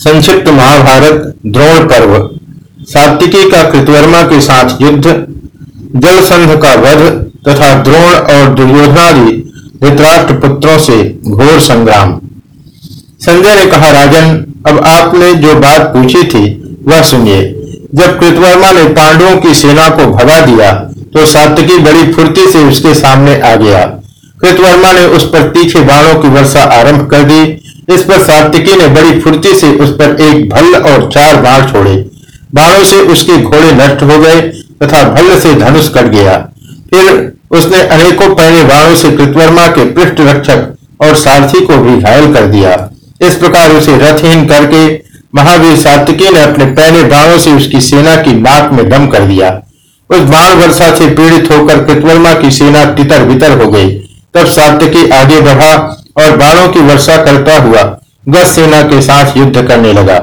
संक्षिप्त महाभारत, द्रोण पर्व। सात्विकी का कृतवर्मा के साथ युद्ध जल जलसंध का वध तथा द्रोण और दुर्योधनादि धृतराष्ट्र पुत्रों से घोर संग्राम। संजय ने कहा, राजन, अब आपने जो बात पूछी थी, वह सुनिए। जब कृतवर्मा ने पांडवों की सेना को भगा दिया तो सात्विकी बड़ी फुर्ती से उसके सामने आ गया। कृतवर्मा ने उस पर तीखे बाणों की वर्षा आरंभ कर दी इस पर सात्विकी ने बड़ी फुर्ती से उस पर एक भल्ल और चार बाण छोड़े। बाणों से उसके घोड़े नष्ट हो गए तथा भल्ल से धनुष कट गया। फिर उसने अनेकों पहले बाणों से कृतवर्मा के पृष्ठ रक्षक और सारथी को भी घायल कर दिया। इस प्रकार उसे रथहीन करके महावीर सात्विकी ने अपने पहले बाणों से उसकी सेना की नाक में दम कर दिया। उस बाण वर्षा से पीड़ित होकर कृतवर्मा की सेना तितर बितर हो गई। तब सात्विकी आगे बढ़ा और बाणों की वर्षा करता हुआ गस सेना के साथ युद्ध करने लगा।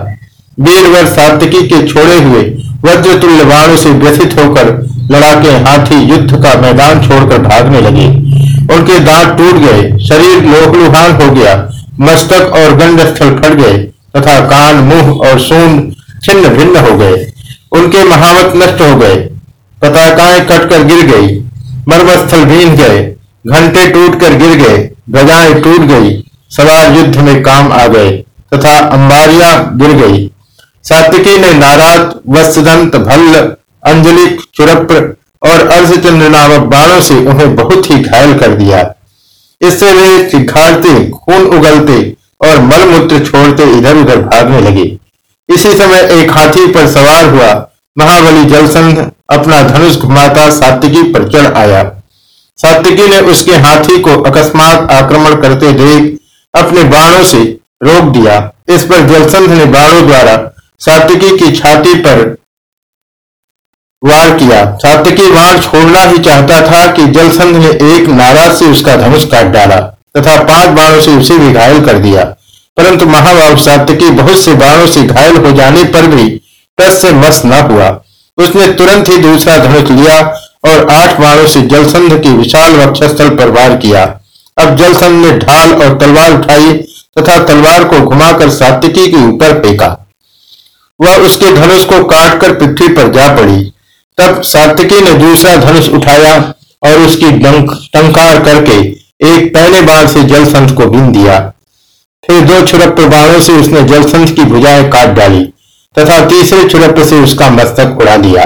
वीरवर सात्विकी के छोड़े हुए वज्रतुल्य बाणों से व्यथित होकर लड़ाके हाथी युद्ध का मैदान छोड़कर भागने लगे। उनके दांत टूट गए, शरीर लोहलुहान हो गया, मस्तक और गंड स्थल फट गए, तथा कान, मुँह और सून छिन्न भिन्न हो गए। उनके महावत नष्ट हो गए, पताकाएँ कटकर गिर गई, मर्मस्थल भीन गए, घंटे टूटकर गिर गए ध्वजाएँ टूट गई सवार युद्ध में काम आ गए, तथा अंबारिया गिर गई। सात्विकी ने नारात वत्सदंत भल्ल, अंजलि, चुरप्र और अर्धचंद्र नामक बाणों से उन्हें बहुत ही घायल कर दिया। इससे वे सिखारते खून उगलते और मलमूत्र छोड़ते इधर उधर भागने लगे। इसी समय एक हाथी पर सवार हुआ, महाबली जलसंध अपना धनुष घुमाता सात्विकी पर चढ़ आया। सात्विकी ने उसके हाथी को अकस्मात आक्रमण करते देख अपने बाणों से रोक दिया। इस पर जलसंध ने बाणों द्वारा सात्विकी की छाती पर वार किया। सात्विकी बाण छोड़ना ही चाहता था कि जलसंध ने एक नाराज़ से उसका धनुष काट डाला तथा पाँच बाणों से उसे भी घायल कर दिया। परंतु महाबाब सात्विकी बहुत से बाणों से घायल हो जाने पर भी टस से मस्त न हुआ। उसने तुरंत ही दूसरा धनुष लिया और आठ बाणों से जलसंध की विशाल वक्षस्थल पर वार किया। अब जलसंध ने ढाल और तलवार उठाई तथा तलवार को घुमाकर सात्विकी के ऊपर फेंका। वह उसके धनुष को काटकर पृथ्वी पर जा पड़ी। तब सात्विकी ने दूसरा धनुष उठाया और उसकी टंकार करके एक पहले बाण से जलसंध को बीन दिया। फिर दो छुरप्र बाणों से उसने जलसंध की भुजाएँ काट डाली तथा तीसरे छुरप्र से उसका मस्तक उड़ा दिया।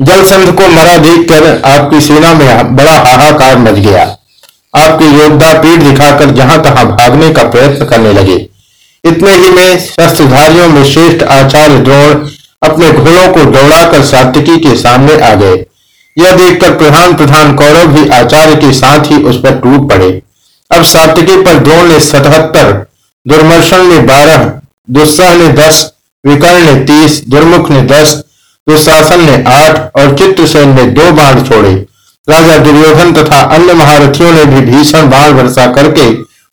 जलसंध को मरा देखकर आपकी सेना में बड़ा हाहाकार मच गया। आपके योद्धा पीठ दिखाकर जहाँ तहां भागने का प्रयत्न करने लगे। इतने ही में शस्त्रधारियों में श्रेष्ठ आचार्य द्रोण अपने घोड़ों को दौड़ाकर सात्विकी के सामने आ गए। यह देखकर प्रधान प्रधान कौरव भी आचार्य के साथ ही उस पर टूट पड़े। अब सात्विकी पर द्रोण ने सतहत्तर दुर्मर्शन ने बारह, दुस्सह ने दस, विकर्ण ने तीस, दुर्मुख ने दस दुशासन ने आठ और चित्रसेन ने दो बाण छोड़े। राजा दुर्योधन तथा अन्य महारथियों ने भी भीषण बाण वर्षा करके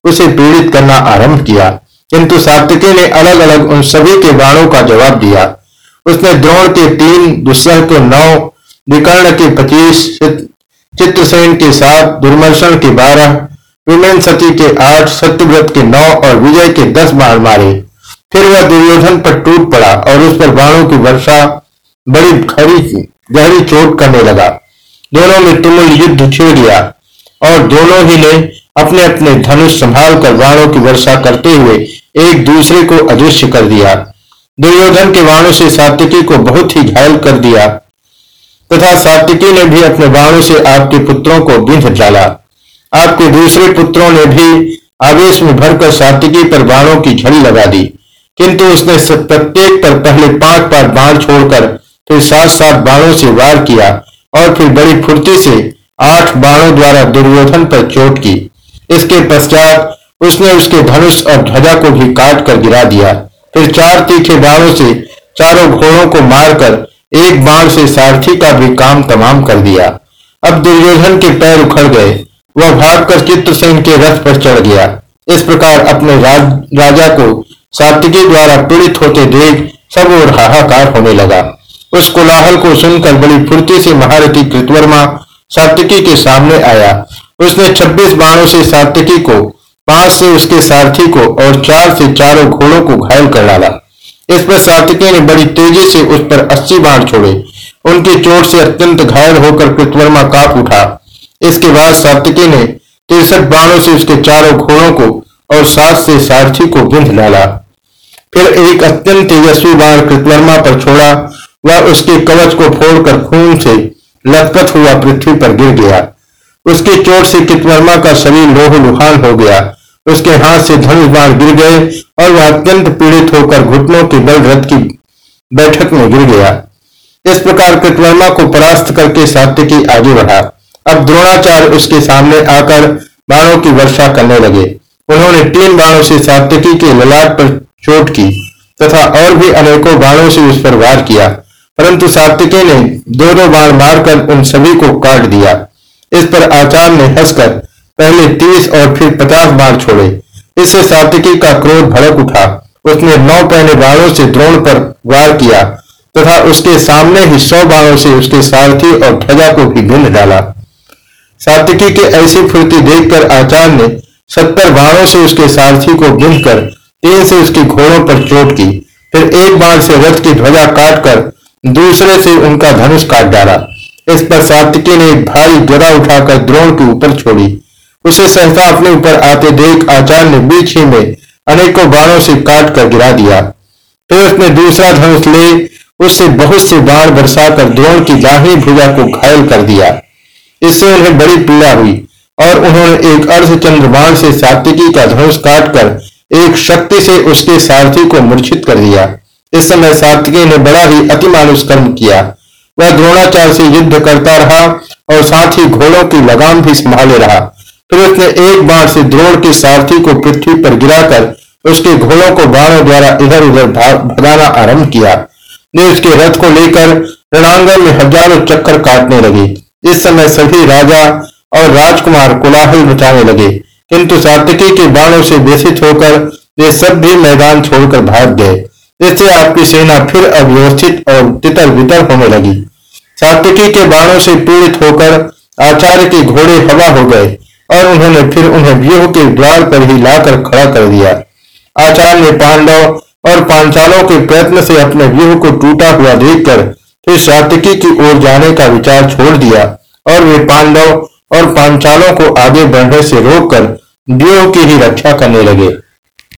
उसे पीड़ित करना आरंभ किया। किंतु सात्विकी ने अलग अलग उन सभी के बाणों का जवाब दिया। उसने द्रोण के तीन, दुस्सह के नौ विकर्ण के पच्चीस चित्रसेन के सात दुर्मर्शन के बारह, विमेन सती के आठ, सत्यव्रत के नौ और विजय के दस बाण मारे। फिर वह दुर्योधन पर टूट पड़ा और उस पर बाणों की वर्षा बड़ी खरी गहरी चोट करने लगा। दोनों में तुमुल युद्ध छिड़ गया और दोनों ही ने अपने अपने धनुष संभाल कर बाणों की वर्षा करते हुए एक दूसरे को अदृश्य कर दिया। दुर्योधन के बाणों से सात्विकी को बहुत ही घायल कर दिया तथा सात्विकी ने भी अपने बाणों से आपके पुत्रों को बिंध डाला। आपके दूसरे पुत्रों ने भी आवेश में भरकर सात्विकी पर बाणों की झड़ी लगा दी। किंतु उसने प्रत्येक पर पहले पाँच पाँच बाण छोड़कर फिर सात सात बाणों से वार किया और फिर बड़ी फुर्ती से आठ बाणों द्वारा दुर्योधन पर चोट की। इसके पश्चात उसने उसके धनुष और ध्वजा को भी काट कर गिरा दिया। फिर चार तीखे बाणों से चारों घोड़ों को मारकर एक बाण से सारथी का भी काम तमाम कर दिया। अब दुर्योधन के पैर उखड़ गए। वह भागकर चित्रसेन के रथ पर चढ़ गया। इस प्रकार अपने राज, राजा को सात्विकी द्वारा पीड़ित होते देख सब और हाहाकार होने लगा। उस कोलाहल को सुनकर बड़ी फुर्ती से महारथी कृतवर्मा सात्विकी के सामने आया। उसने 26 बाणों से सात्विकी को, पाँच से उसके सारथी को और चार से चारों घोड़ों को घायल कर डाला। इस पर सातिकी ने बड़ी तेज़ी से उस पर अस्सी बाण छोड़े। उनकी चोट से अत्यंत घायल होकर कृतवर्मा काप उठा। इसके बाद सातिकी ने तिरसठ बाणों से उसके चारों घोड़ों को और सात से सारथी को बिंध डाला। फिर एक अत्यंत तेजस्वी बाण कृतवर्मा पर छोड़ा वह उसके कवच को फोड़कर खून से लथपथ हुआ पृथ्वी पर गिर गया। उसकी चोट से कृतवर्मा का शरीर लोह लुहान हो गया। उसके हाथ से धनुष बाण गिर गए और वह अत्यंत पीड़ित होकर घुटनों के बल रथ की बैठक में गिर गया। इस प्रकार कृतवर्मा को परास्त करके सात्यकी आगे बढ़ा। अब द्रोणाचार्य उसके सामने आकर बाणों की वर्षा करने लगे। उन्होंने तीन बाणों से सात्यकी के ललाट पर चोट की तथा और भी अनेकों बाणों से उस पर वार किया। परंतु सात्विकी ने दो दो बाण मारकर उन सभी को काट दिया। इस पर आचार्य ने हंसकर पहले तीस और फिर पचास बाण छोड़े। इससे सात्विकी का क्रोध भड़क उठा। उसने नौ पहले बाणों से द्रोण पर वार किया तथा उसके सामने ही सौ बाणों से उसके सारथी और ध्वजा को भी भिन्न डाला। सात्विकी के ऐसी फुर्ती देखकर आचार्य ने सत्तर बाणों से उसके सारथी को गिन कर तीन से उसके घोड़ों पर चोट की। फिर एक बाण से रथ की ध्वजा काटकर दूसरे से उनका धनुष काट डाला। इस पर सात्विकी ने एक भारी गदा उठाकर द्रोण के ऊपर छोड़ी। उसे सहसा अपने ऊपर आते देख आचार्य ने बीच ही में अनेकों बाणों से काट कर गिरा दिया। फिर उसने दूसरा धनुष ले, उससे बहुत से बाण बरसाकर द्रोण की दाहिनी भुजा को घायल कर दिया। इससे उन्हें बड़ी पीड़ा हुई और उन्होंने एक अर्धचंद्र बाण से सात्विकी का धनुष काटकर एक शक्ति से उसके सारथी को मूर्छित कर दिया। इस समय सात्विकी ने बड़ा ही अतिमानुष कर्म किया। वह द्रोणाचार्य से युद्ध करता रहा और साथ ही घोड़ों की लगाम भी संभाले रहा। फिर उसने एक बार से द्रोण के सारथी को पृथ्वी पर गिराकर उसके घोड़ों को बाणों द्वारा इधर उधर भगाना आरंभ किया। वे उसके रथ को लेकर रणांगन में हज़ारों चक्कर काटने लगे। इस समय सभी राजा और राजकुमार कोलाहल मचाने लगे। किंतु सात्विकी के बाणों से व्यसित होकर वे सब भी मैदान छोड़कर भाग गए। इससे आपकी सेना फिर अव्यवस्थित और तितर बितर होने लगी। सात्विकी के बाणों से पीड़ित होकर आचार्य के घोड़े हवा हो गए और उन्होंने फिर उन्हें व्यूह के द्वार पर ही लाकर खड़ा कर दिया। आचार्य ने पांडव और पांचालों के प्रयत्न से अपने व्यूह को टूटा हुआ देखकर फिर सात्विकी की ओर जाने का विचार छोड़ दिया और वे पांडव और पांचालों को आगे बढ़ने से रोककर व्यूह की ही रक्षा करने लगे।